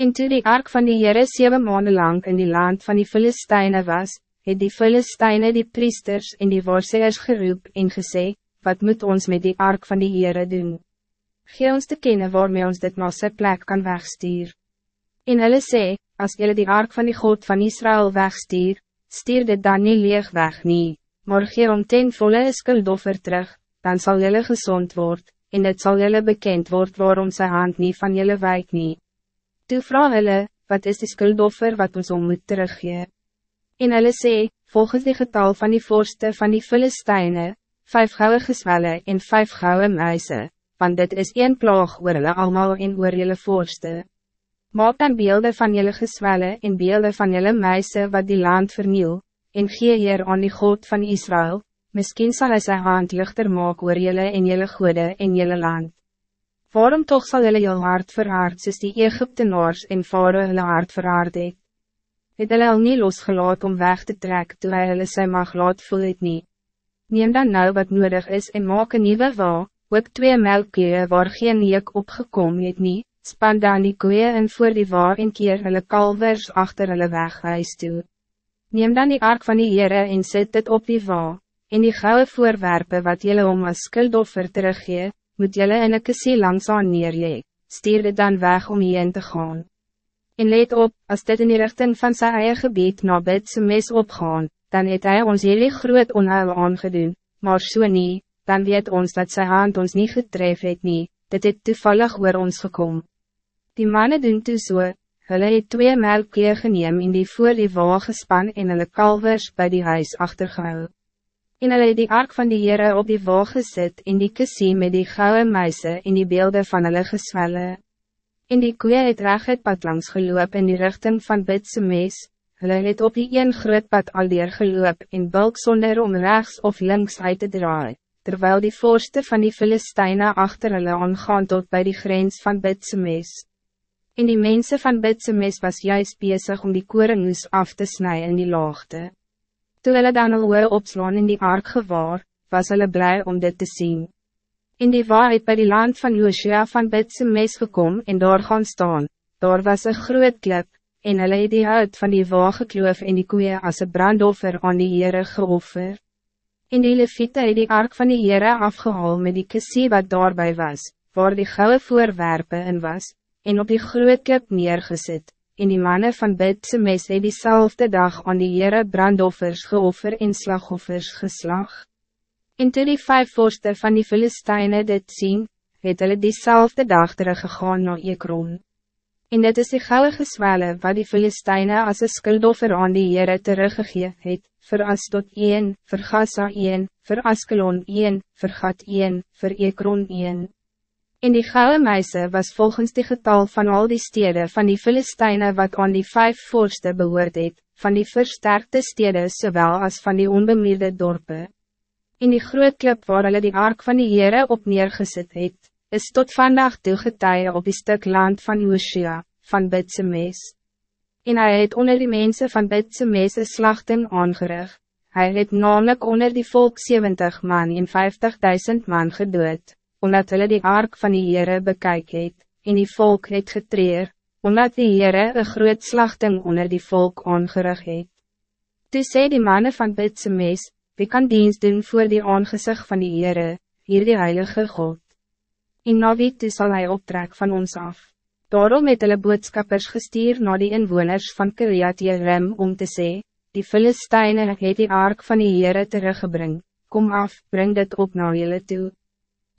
En toe die ark van die Heere zeven maanden lang in die land van die Philistijnen was, het die Philistijnen die priesters en die waarseers geroep en gesê, wat moet ons met die ark van die Heere doen? Gee ons te kennen waarmee ons dit na sy plek kan wegstuur. En hulle sê, as jullie die ark van die God van Israël wegstuur, stuur dit dan niet leeg weg nie, maar gee om ten volle skuldoffer terug, dan zal jullie gezond worden, en het zal jullie bekend worden waarom sy hand niet van jullie wijk niet. Toe vraag hulle, wat is die skuldoffer wat ons om moet teruggee? En hulle sê, volgens die getal van die voorste van die Filisteine, vijf gouden geswelle en vijf gouden muise, want dit is een plaag oor hulle allemaal en oor julle voorste. Maak dan beelden van jullie geswelle en beelden van jullie muise wat die land verniel, en gee hier aan die God van Israël, misschien zal hij zijn hand lichter maak oor jullie en jullie goede en jullie land. Waarom toch zal hulle jou hart verhaard soos die Egyptenaars en vare hulle hart verhaard het? Het hulle al nie losgelaat om weg te trek toe hy hulle sy mag laat voel het nie? Neem dan nou wat nodig is en maak een nieuwe wa, ook twee melkkeeë waar geen jeek opgekom het nie, span dan die koeie in voor die wa en keer hulle kalvers achter hulle weg huis toe. Neem dan die ark van die Heere en zet dit op die wa, en die gouden voorwerpen wat jullie om as skuldoffer teruggeef, moet jelle in een kissie langs aan neerje, stuur dit dan weg om hierheen te gaan. En let op, als dit in die richting van zijn eigen gebied na bidse mes opgaan, dan het hij ons jullie groot onheil aangedoen, maar so nie, dan weet ons dat zijn hand ons niet getref het nie, dit het toevallig oor ons gekom. Die mannen doen toe so, hulle het twee melkkeer geneem in die voor die wagen en hulle kalvers bij die huis achtergehou. En hulle het die ark van die Heere op die wal gesit en die kissie met die gouden muise en die beelden van hulle geswelle. En die koeie het reg het pad langs geloop in die richting van Bidse mes, hulle het op die een groot pad aldeer geloop en bulk sonder om rechts of links uit te draai, terwijl die voorste van die Filisteine achter hulle aangaan tot bij die grens van Bidse mes. En die mensen van Bidse mes was juist bezig om die korengoes af te snijden in die laagte. Toe hulle dan al oor opslaan in die ark gewaar, was hulle blij om dit te zien. In die waarheid bij die land van Joshua van Bidse mes gekom en daar gaan staan, daar was een groot klip, en hulle het die hout van die waar gekloof en die koeien as een brandoffer aan die Heere geoffer. In die leviete het die ark van die Heere afgehaal met die kissie wat daarbij was, waar die gouden voorwerpen in was, en op die groot klip neergezet en die mannen van Bidse mes het diezelfde dag aan die Heere brandoffers geoffer en slagoffers geslag. En toe die vijf vorsten van die Filisteine dit zien, het hulle diezelfde dag teruggegaan na Ekron. En dit is die gouden geswelle wat die Filisteine als een skuldoffer aan die Heere teruggegee het, vir Astot 1, vir Gaza 1, vir Askelon 1, vir Gat 1, vir Ekron 1. En die gouden meise was volgens die getal van al die steden van die Filistijnen wat aan die vijf voorste behoort het, van die versterkte steden zowel als van die onbemierde dorpen. In die groot klip waar hulle die ark van die Heere op neergezet het, is tot vandaag toegetuie op die stuk land van Joshua, van Bidse Mes. En hij het onder die mensen van Bidse Mes een slachting aangerig, hij het namelijk onder die volk 70 man en 50.000 man gedood omdat hulle die ark van die Heere bekyk het, en die volk het getreer, omdat die Heere een groot slachting onder die volk aangerig het. Toe sê die mannen van Bidse mes, wie kan dienst doen voor die aangezicht van die Heere, hier die Heilige God. En na wie toe sal hy optrek van ons af. Daarom het hulle boodskappers gestuur na die inwoners van Kiriat Jerim om te sê, die Filisteine het die ark van die Heere teruggebring, kom af, bring dit op na julle toe.